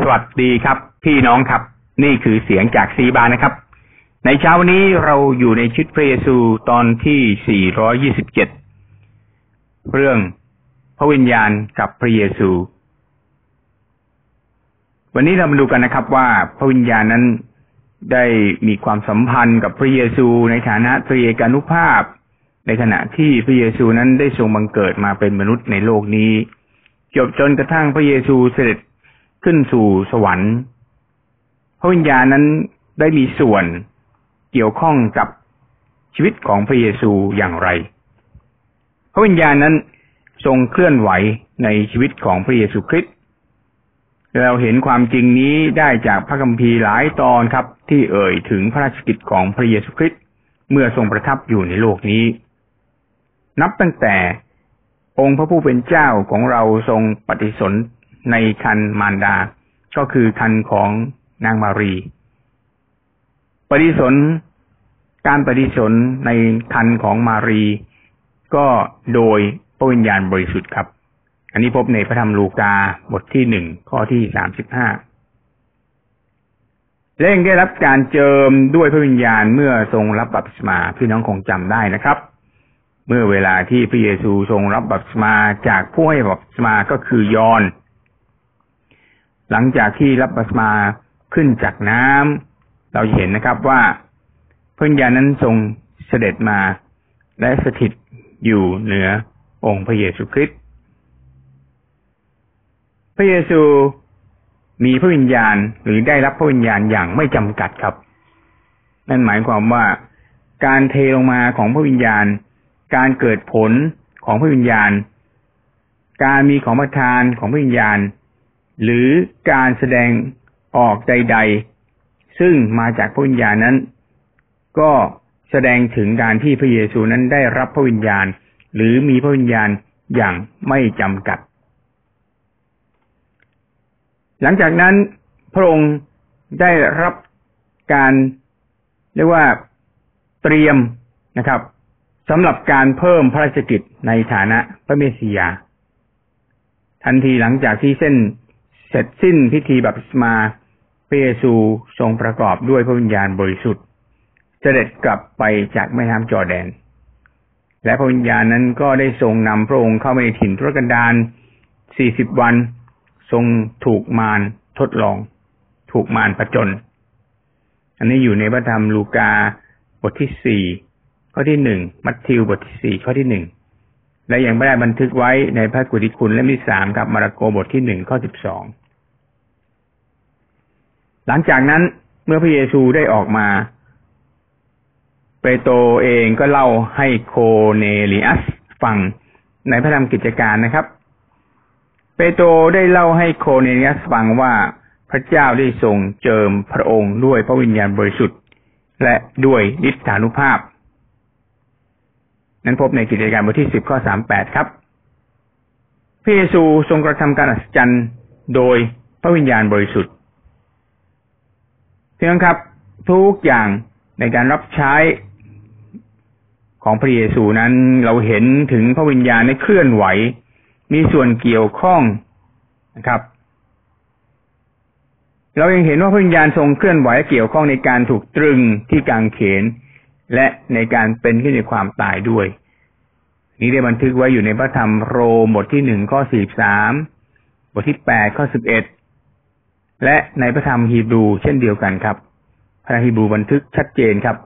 สวัสดีครับ พี่น้องครับ นี่คือเสียงจากซีบานะครับ ในเช้าวันนี้เราอยู่ในชุดพระเยซูตอนที่ 427 เรื่องพระวิญญาณกับพระเยซู วันนี้เรามาดูกันนะครับว่าพระวิญญาณนั้นได้มีความสัมพันธ์กับพระเยซู ในฐานะตรีเอกานุภาพ ในขณะที่พระเยซูนั้นได้ทรงบังเกิดมาเป็นมนุษย์ในโลกนี้ จบจนกระทั่งพระเยซูเสด็จ ขึ้นสู่สวรรค์ พระวิญญาณนั้นได้มีส่วนเกี่ยวข้องกับชีวิตของพระเยซูอย่างไร พระวิญญาณนั้นทรงเคลื่อนไหวในชีวิตของพระเยซูคริสต์เราเห็นความจริงนี้ได้จากพระคัมภีร์หลายตอนครับ ที่เอ่ยถึงพระราชกิจของพระเยซูคริสต์เมื่อทรงประทับอยู่ในโลกนี้ นับตั้งแต่องค์พระผู้เป็นเจ้าของเราทรงปฏิสน ในคันมารดา ก็คือคันของนางมารี ปฏิสนการปฏิสนในคันของมารี ก็โดยพระวิญญาณบริสุทธิ์ครับ อันนี้พบในพระธรรมลูกาบทที่หนึ่งข้อที่สามสิบห้าและยังได้รับการเจิมด้วยพระวิญญาณเมื่อทรงรับบัพติศมาพี่น้องคงจำได้นะครับ เมื่อเวลาที่พระเยซูทรงรับบัพติศมาจากผู้ให้บัพติศมาก็คือยอน หลังจากที่รับบัพติศมาขึ้นจากน้ำเราเห็นนะครับว่าพระญาณนั้นทรงเสด็จมา และสถิตอยู่เหนือองค์พระเยซูคริสต์พระเยซูมีพระวิญญาณหรือได้รับพระวิญญาณอย่างไม่จำกัดครับ นั่นหมายความว่าการเทลงมาของพระวิญญาณ การเกิดผลของพระวิญญาณ การมีของประทานของพระวิญญาณ หรือการแสดงออกใด ๆ ซึ่งมาจากพระวิญญาณนั้น ก็แสดงถึงการที่พระเยซูนั้นได้รับพระวิญญาณ หรือมีพระวิญญาณอย่างไม่จำกัด หลังจากนั้นพระองค์ได้รับการเรียกว่าเตรียมนะครับสำหรับการเพิ่มพระราชกิจในฐานะพระเมสสิยา ทันทีหลังจากที่เส้น เสร็จสิ้นพิธีบัพติศมาพระเยซูทรงประกอบด้วยพระวิญญาณบริสุทธิ์เสด็จกลับไปจากแม่น้ำจอแดน และพระวิญญาณนั้นก็ได้ทรงนำพระองค์เข้าไปในถิ่นทุรกันดารสี่สิบวัน ทรงถูกมารทดลอง ถูกมารประจน อันนี้อยู่ในพระธรรมลูกาบทที่สี่ข้อที่หนึ่งมัทธิวบทที่สี่ข้อที่หนึ่งและยังไม่ได้บันทึกไว้ในพระกุฏิคุณเล่มที่สามกับมาระโกบทที่หนึ่งข้อสิบสอง หลังจากนั้นเมื่อพระเยซูได้ออกมา เปโตรเองก็เล่าให้โคเนลิอัสฟังในพระธรรมกิจการนะครับ เปโตรได้เล่าให้โคเนลิอัสฟังว่าพระเจ้าได้ทรงเจิมพระองค์ด้วยพระวิญญาณบริสุทธิ์ และด้วยฤทธานุภาพ นั้นพบในกิจการบทที่สิบข้อสามแปดครับพระเยซูทรงกระทำการอัศจรรย์โดยพระวิญญาณบริสุทธิ์ พี่น้องครับ ทุกอย่างในการรับใช้ของพระเยซูนั้นเราเห็นถึงพระวิญญาณในเคลื่อนไหว มีส่วนเกี่ยวข้องนะครับ เรายังเห็นว่าพระวิญญาณทรงเคลื่อนไหวเกี่ยวข้องในการถูกตรึงที่กางเขน และในการเป็นขึ้นในความตายด้วย นี้ได้บันทึกไว้อยู่ในพระธรรมโรมบทที่หนึ่งข้อสี่สามบทที่แปดข้อสิบเอ็ด และในพระธรรมฮีบรูเช่นเดียวกันครับ พระฮีบรูบันทึกชัดเจนครับ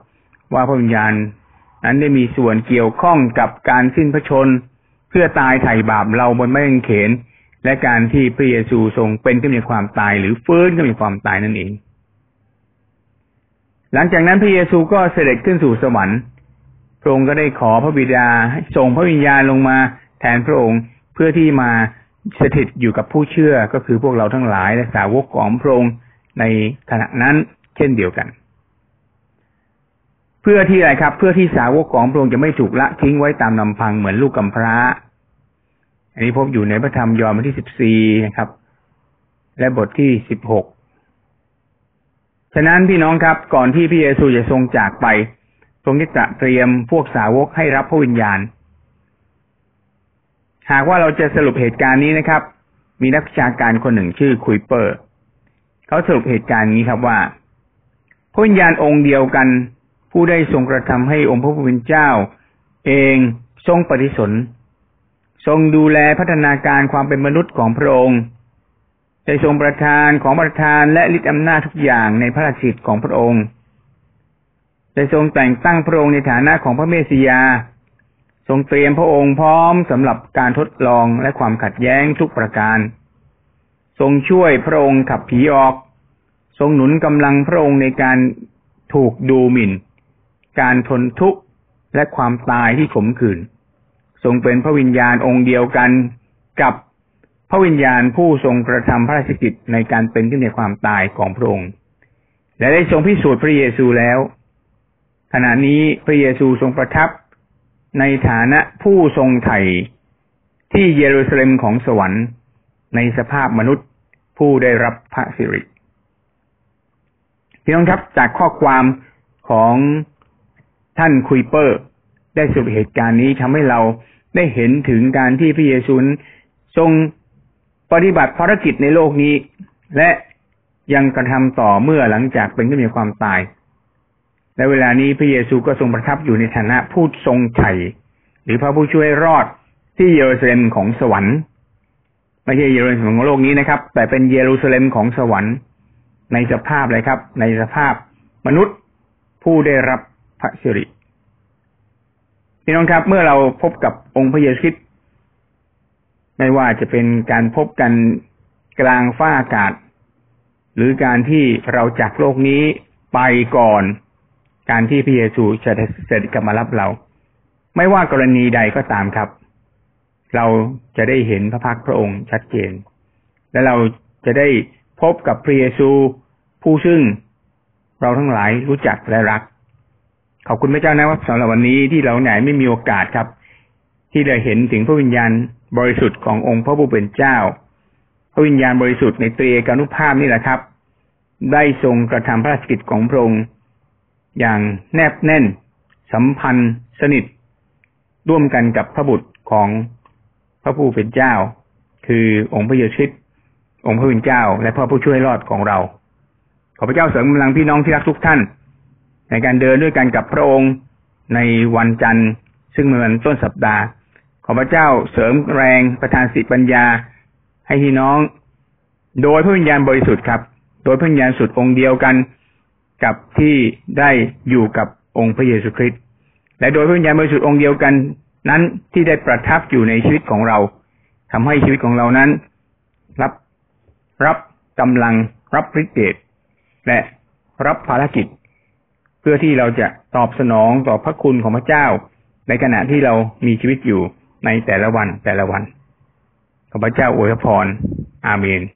ว่าพระวิญญาณนั้นได้มีส่วนเกี่ยวข้องกับการสิ้นพระชน เพื่อตายไถ่บาปเราบนไม้กางเขน และการที่พระเยซูทรงเป็นขึ้นในความตายหรือฟื้นขึ้นในความตายนั่นเอง หลังจากนั้นพระเยซูก็เสด็จขึ้นสู่สวรรค์พระองค์ก็ได้ขอพระบิดาส่งพระวิญญาณลงมาแทนพระองค์เพื่อที่มา สถิตอยู่กับผู้เชื่อก็คือพวกเราทั้งหลายและสาวกของพระองค์ในขณะนั้นเช่นเดียวกัน เพื่อที่อะไรครับ เพื่อที่สาวกของพระองค์จะไม่ถูกละทิ้งไว้ตามลำพังเหมือนลูกกำพร้า อันนี้พบอยู่ในพระธรรมยอห์นบทที่สิบสี่นะครับ และบทที่สิบหกฉะนั้นพี่น้องครับ ก่อนที่พระเยซูจะทรงจากไป ทรงได้เตรียมพวกสาวกให้รับพระวิญญาณ หากว่าเราจะสรุปเหตุการณ์นี้นะครับ มีนักวิชาการคนหนึ่งชื่อคุยเปอร์ เขาสรุปเหตุการณ์นี้ครับว่าพระวิญญาณองค์เดียวกัน ผู้ได้ทรงกระทำให้องค์พระผู้เป็นเจ้า เองทรงปฏิสน ทรงดูแลพัฒนาการความเป็นมนุษย์ของพระองค์ได้ทรงประทานของประทานและฤทธิอำนาจทุกอย่างในพระราชิตของพระองค์ได้ทรงแต่งตั้งพระองค์ในฐานะของพระเมสสิยา ทรงเตรียมพระองค์พร้อมสำหรับการทดลองและความขัดแย้งทุกประการ ทรงช่วยพระองค์ขับผีออก ทรงหนุนกำลังพระองค์ในการถูกดูหมิ่น การทนทุกข์และความตายที่ขมขื่น ทรงเป็นพระวิญญาณองค์เดียวกันกับพระวิญญาณผู้ทรงกระทำพระราชกิจในการเป็นขึ้นในความตายของพระองค์ และได้ทรงพิสูจน์พระเยซูแล้ว ขณะนี้พระเยซูทรงประทับ ในฐานะผู้ทรงไถ่ที่เยรูซาเล็มของสวรรค์ ในสภาพมนุษย์ผู้ได้รับพระสิริพี่น้องครับจากข้อความของท่านคุยเปอร์ ได้สรุปเหตุการณ์นี้ทำให้เราได้เห็นถึงการที่พระเยซูทรงปฏิบัติภารกิจในโลกนี้ และยังกระทำต่อเมื่อหลังจากเป็นขึ้นมีความตาย และเวลานี้พระเยซูก็ทรงประทับอยู่ในฐานะผู้ทรงไถ่หรือพระผู้ช่วยรอดที่เยรูซาเล็มของสวรรค์ไม่ใช่เยรูซาเล็มของโลกนี้นะครับ แต่เป็นเยรูซาเล็มของสวรรค์ ในสภาพอะไรครับ ในสภาพมนุษย์ผู้ได้รับพระสิริพี่น้องครับ เมื่อเราพบกับองค์พระเยซูคริสต์ไม่ว่าจะเป็นการพบกันกลางฟ้าอากาศ หรือการที่เราจากโลกนี้ไปก่อน การที่พระเยซูจะเสด็จกลับมารับเรา ไม่ว่ากรณีใดก็ตามครับ เราจะได้เห็นพระพักพระองค์ชัดเจน และเราจะได้พบกับพระเยซูผู้ซึ่งเราทั้งหลายรู้จักและรัก ขอบคุณพระเจ้านะว่าสำหรับวันนี้ที่เราไหนไม่มีโอกาสครับ ที่ได้เห็นถึงพระวิญญาณบริสุทธิ์ขององค์พระผู้เป็นเจ้า พระวิญญาณบริสุทธิ์ในเตรียกานุภาพนี่แหละครับ ได้ทรงกระทำพระราชกิจของพระองค์ อย่างแนบแน่น สัมพันธ์สนิท ร่วมกันกับพระบุตรของพระผู้เป็นเจ้า คือองค์พระเยซูคริสต์องค์พระวิญญาณเจ้า และพระผู้ช่วยรอดของเรา ขอพระเจ้าเสริมกำลังพี่น้องที่รักทุกท่าน ในการเดินด้วยกันกับพระองค์ในวันจันทร์ ซึ่งเป็นวันต้นสัปดาห์ ขอพระเจ้าเสริมแรงประทานสิทธิปัญญา ให้พี่น้อง โดยพระวิญญาณบริสุทธิ์ครับ โดยพระวิญญาณสุดองค์เดียวกัน กับที่ได้อยู่กับองค์พระเยซูคริสต์และโดยพระวิญญาณบริสุทธิ์องค์เดียวกันนั้นที่ได้ประทับอยู่ในชีวิตของเราทำให้ชีวิตของเรานั้น รับรับกำลังรับฤทธิ์เดชและรับภารกิจ เพื่อที่เราจะตอบสนองต่อพระคุณของพระเจ้า ในขณะที่เรามีชีวิตอยู่ในแต่ละวันแต่ละวันขอพระเจ้าอวยพรอาเมน